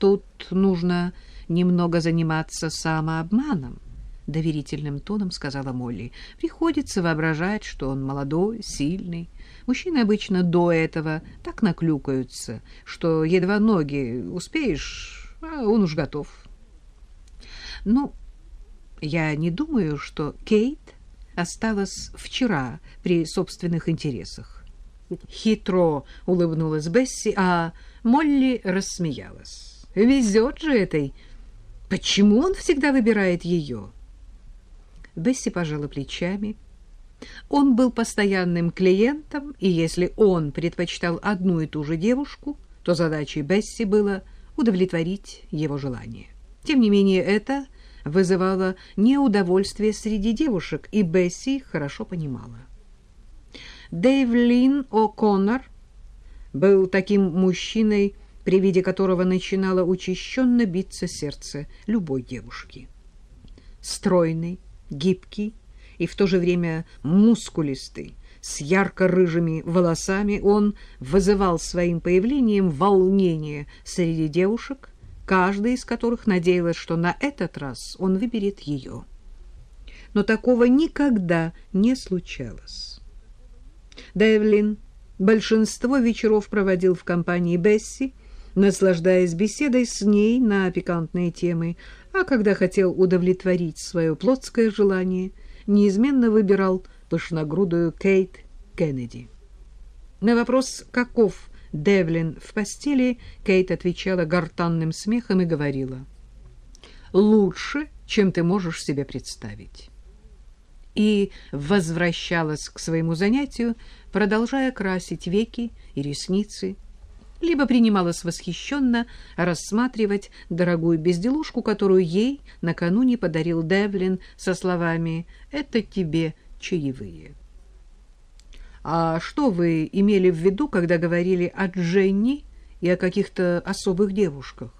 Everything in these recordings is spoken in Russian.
тут нужно немного заниматься самообманом, — доверительным тоном сказала Молли. Приходится воображать, что он молодой, сильный. Мужчины обычно до этого так наклюкаются, что едва ноги успеешь, а он уж готов. Ну, я не думаю, что Кейт осталась вчера при собственных интересах. Хитро улыбнулась Бесси, а Молли рассмеялась. Везет же этой Почему он всегда выбирает ее? Бесси пожала плечами. Он был постоянным клиентом, и если он предпочитал одну и ту же девушку, то задачей Бесси было удовлетворить его желание. Тем не менее, это вызывало неудовольствие среди девушек, и Бесси хорошо понимала. Дэйв Лин О'Коннор был таким мужчиной, при виде которого начинало учащенно биться сердце любой девушки. Стройный, гибкий и в то же время мускулистый, с ярко-рыжими волосами, он вызывал своим появлением волнение среди девушек, каждая из которых надеялась, что на этот раз он выберет ее. Но такого никогда не случалось. Дэвлин большинство вечеров проводил в компании Бесси, наслаждаясь беседой с ней на пикантные темы, а когда хотел удовлетворить свое плотское желание, неизменно выбирал пышногрудую Кейт Кеннеди. На вопрос, каков Девлин в постели, Кейт отвечала гортанным смехом и говорила, «Лучше, чем ты можешь себе представить». И возвращалась к своему занятию, продолжая красить веки и ресницы, либо принималась восхищенно рассматривать дорогую безделушку, которую ей накануне подарил Девлин со словами «Это тебе чаевые». «А что вы имели в виду, когда говорили о Дженни и о каких-то особых девушках?»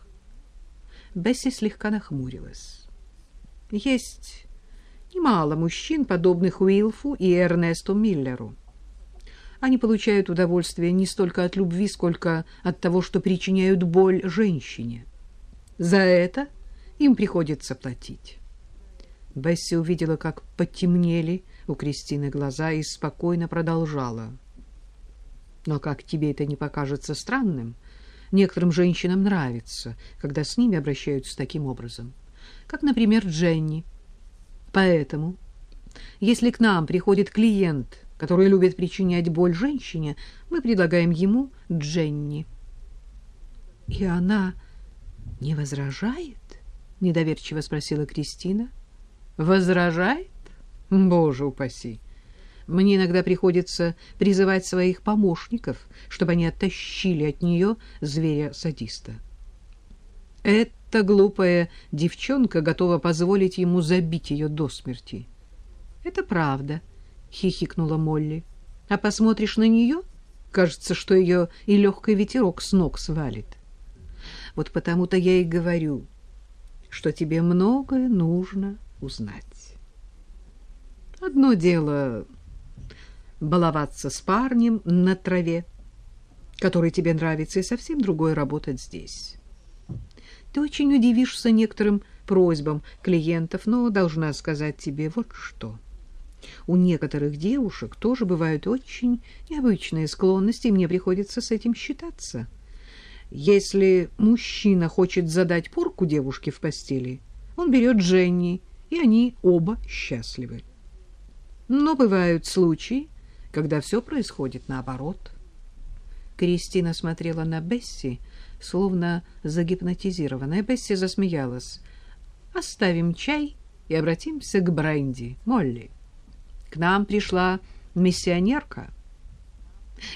Бесси слегка нахмурилась. «Есть немало мужчин, подобных Уилфу и Эрнесту Миллеру. Они получают удовольствие не столько от любви, сколько от того, что причиняют боль женщине. За это им приходится платить. Бесси увидела, как потемнели у Кристины глаза и спокойно продолжала. Но как тебе это не покажется странным, некоторым женщинам нравится, когда с ними обращаются таким образом. Как, например, Дженни. Поэтому, если к нам приходит клиент который любит причинять боль женщине, мы предлагаем ему Дженни. — И она не возражает? — недоверчиво спросила Кристина. — Возражает? Боже упаси! Мне иногда приходится призывать своих помощников, чтобы они оттащили от нее зверя-садиста. Эта глупая девчонка готова позволить ему забить ее до смерти. Это правда, — хихикнула Молли. — А посмотришь на нее, кажется, что ее и легкий ветерок с ног свалит. Вот потому-то я и говорю, что тебе многое нужно узнать. Одно дело баловаться с парнем на траве, который тебе нравится, и совсем другое работать здесь. Ты очень удивишься некоторым просьбам клиентов, но должна сказать тебе вот что — у некоторых девушек тоже бывают очень необычные склонности, и мне приходится с этим считаться. Если мужчина хочет задать порку девушке в постели, он берет Дженни, и они оба счастливы. Но бывают случаи, когда все происходит наоборот. Кристина смотрела на Бесси, словно загипнотизированная. Бесси засмеялась. «Оставим чай и обратимся к Бренди, Молли». К нам пришла миссионерка.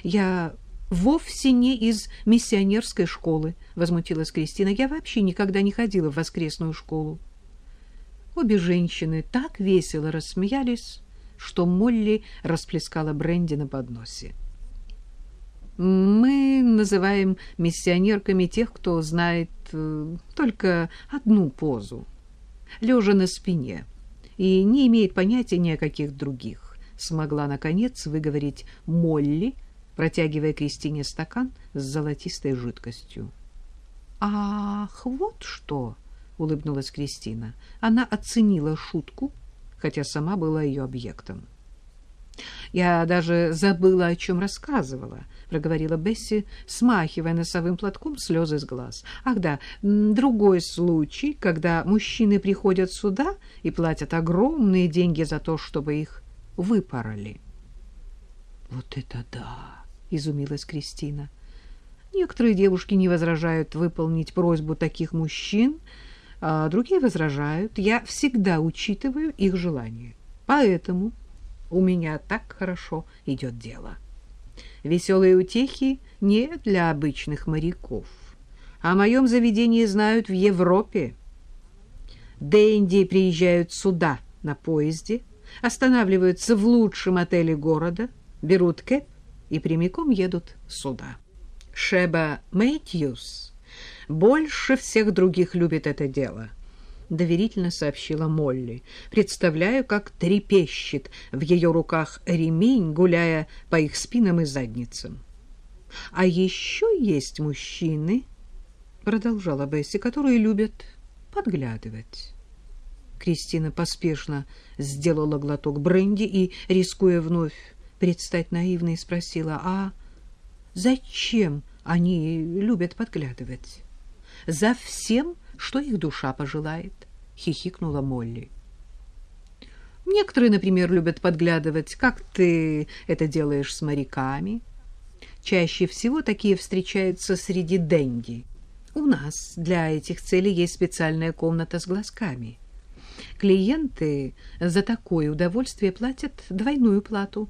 Я вовсе не из миссионерской школы, возмутилась Кристина. Я вообще никогда не ходила в воскресную школу. Обе женщины так весело рассмеялись, что Молли расплескала бренди на подносе. Мы называем миссионерками тех, кто знает э, только одну позу, лежа на спине и не имеет понятия ни о каких других, смогла, наконец, выговорить Молли, протягивая Кристине стакан с золотистой жидкостью. Ах, вот что, улыбнулась Кристина. Она оценила шутку, хотя сама была ее объектом. Я даже забыла, о чем рассказывала, проговорила Бесси, смахивая носовым платком слезы с глаз. Ах да, другой случай, когда мужчины приходят сюда и платят огромные деньги за то, чтобы их выпороли. Вот это да, изумилась Кристина. Некоторые девушки не возражают выполнить просьбу таких мужчин, а другие возражают. Я всегда учитываю их желания. Поэтому у меня так хорошо идет дело. Веселые утехи не для обычных моряков. О моем заведении знают в Европе. Дэнди приезжают сюда на поезде, останавливаются в лучшем отеле города, берут кэп и прямиком едут сюда. Шеба Мэтьюс больше всех других любит это дело —— доверительно сообщила Молли. «Представляю, как трепещет в ее руках ремень, гуляя по их спинам и задницам». «А еще есть мужчины», — продолжала Бесси, — «которые любят подглядывать». Кристина поспешно сделала глоток бренди и, рискуя вновь предстать наивной, спросила, «А зачем они любят подглядывать?» «За всем, что их душа пожелает, — хихикнула Молли. Некоторые, например, любят подглядывать, как ты это делаешь с моряками. Чаще всего такие встречаются среди денди. У нас для этих целей есть специальная комната с глазками. Клиенты за такое удовольствие платят двойную плату.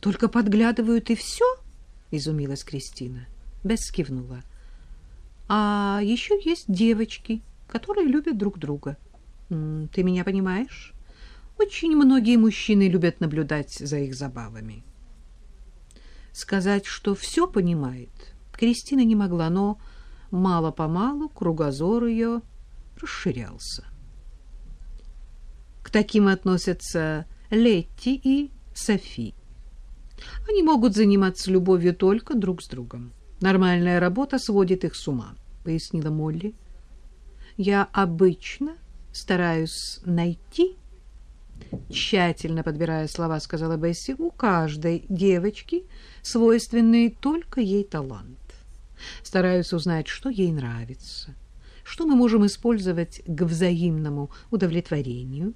Только подглядывают и все? — изумилась Кристина. Бесс кивнула. А еще есть девочки, которые любят друг друга. Ты меня понимаешь? Очень многие мужчины любят наблюдать за их забавами. Сказать, что все понимает, Кристина не могла, но мало-помалу кругозор ее расширялся. К таким относятся Летти и Софи. Они могут заниматься любовью только друг с другом. Нормальная работа сводит их с ума, пояснила Молли. Я обычно стараюсь найти тщательно подбирая слова, сказала Бесси, у каждой девочки свойственный только ей талант. Стараюсь узнать, что ей нравится, что мы можем использовать к взаимному удовлетворению.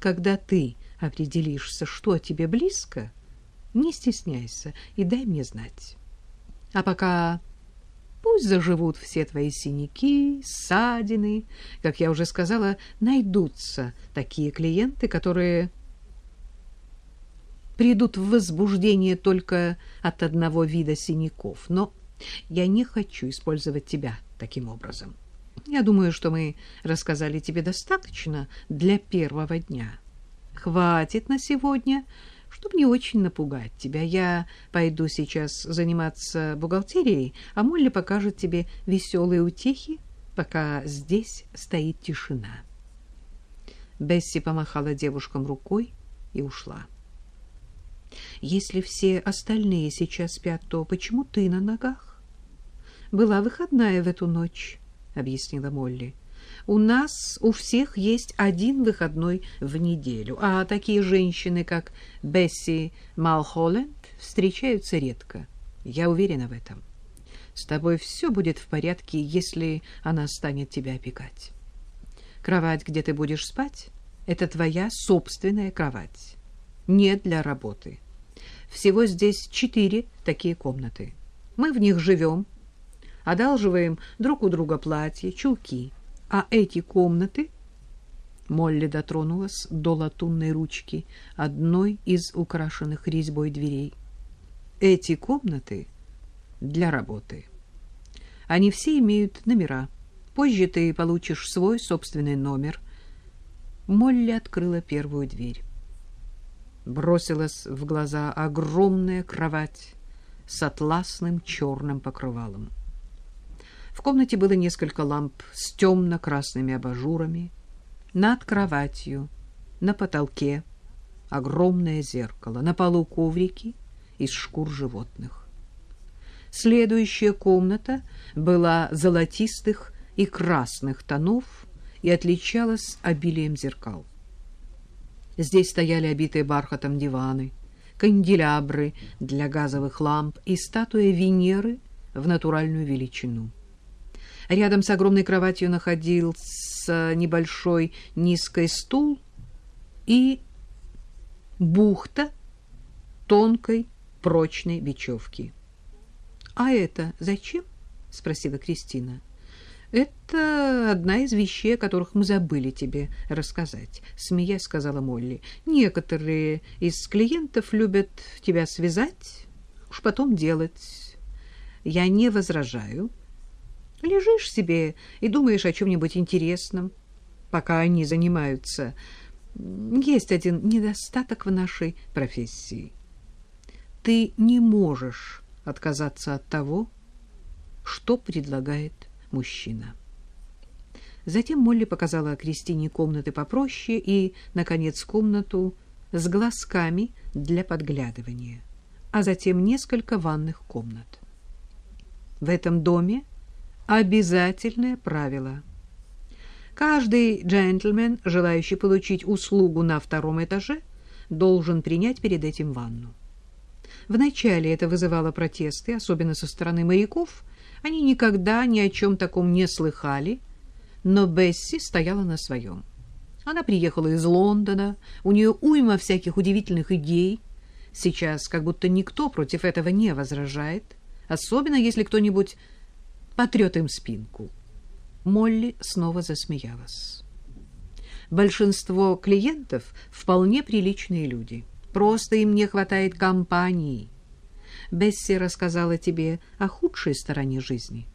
Когда ты определишься, что тебе близко, не стесняйся и дай мне знать. А пока пусть заживут все твои синяки, ссадины. Как я уже сказала, найдутся такие клиенты, которые придут в возбуждение только от одного вида синяков. Но я не хочу использовать тебя таким образом. Я думаю, что мы рассказали тебе достаточно для первого дня. Хватит на сегодня — чтобы не очень напугать тебя, я пойду сейчас заниматься бухгалтерией, а Молли покажет тебе веселые утехи, пока здесь стоит тишина. Бесси помахала девушкам рукой и ушла. Если все остальные сейчас спят, то почему ты на ногах? Была выходная в эту ночь, объяснила Молли. У нас у всех есть один выходной в неделю, а такие женщины, как Бесси Малхолленд, встречаются редко. Я уверена в этом. С тобой все будет в порядке, если она станет тебя опекать. Кровать, где ты будешь спать, это твоя собственная кровать. Не для работы. Всего здесь четыре такие комнаты. Мы в них живем, одалживаем друг у друга платья, чулки — а эти комнаты... Молли дотронулась до латунной ручки одной из украшенных резьбой дверей. Эти комнаты для работы. Они все имеют номера. Позже ты получишь свой собственный номер. Молли открыла первую дверь. Бросилась в глаза огромная кровать с атласным черным покрывалом. В комнате было несколько ламп с темно-красными абажурами. Над кроватью, на потолке огромное зеркало, на полу коврики из шкур животных. Следующая комната была золотистых и красных тонов и отличалась обилием зеркал. Здесь стояли обитые бархатом диваны, канделябры для газовых ламп и статуя Венеры в натуральную величину. Рядом с огромной кроватью находился небольшой низкий стул и бухта тонкой прочной бечевки. — А это зачем? — спросила Кристина. — Это одна из вещей, о которых мы забыли тебе рассказать, — смеясь сказала Молли. — Некоторые из клиентов любят тебя связать, уж потом делать. Я не возражаю. Лежишь себе и думаешь о чем-нибудь интересном, пока они занимаются. Есть один недостаток в нашей профессии. Ты не можешь отказаться от того, что предлагает мужчина. Затем Молли показала Кристине комнаты попроще и, наконец, комнату с глазками для подглядывания, а затем несколько ванных комнат. В этом доме обязательное правило. Каждый джентльмен, желающий получить услугу на втором этаже, должен принять перед этим ванну. Вначале это вызывало протесты, особенно со стороны моряков. Они никогда ни о чем таком не слыхали, но Бесси стояла на своем. Она приехала из Лондона, у нее уйма всяких удивительных идей. Сейчас как будто никто против этого не возражает, особенно если кто-нибудь потрет им спинку. Молли снова засмеялась. Большинство клиентов вполне приличные люди — Просто им не хватает компании. Бесси рассказала тебе о худшей стороне жизни.